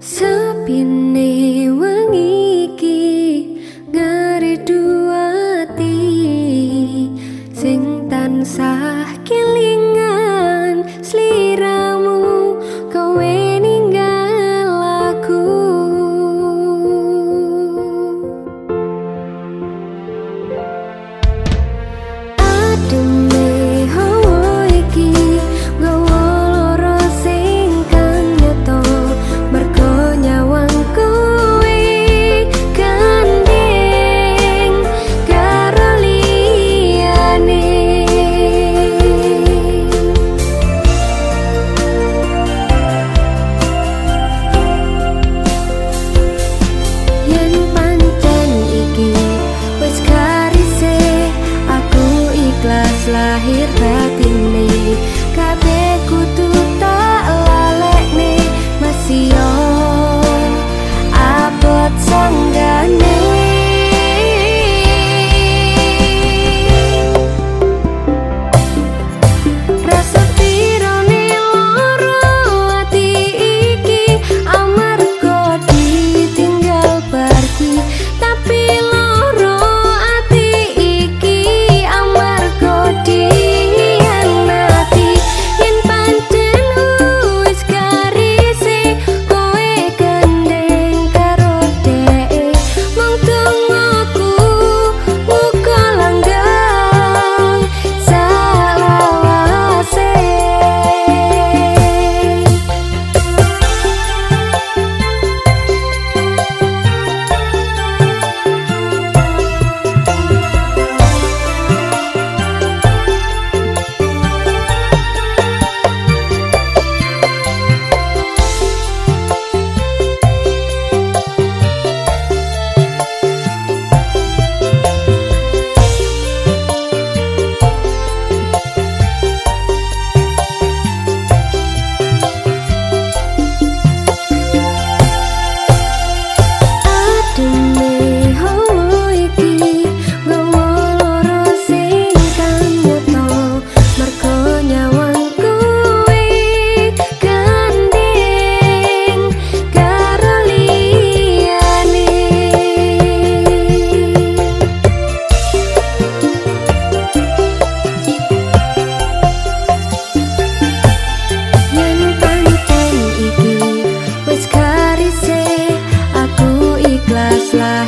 sepine wengi iki gare duati sing tansah kilo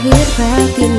lahir batin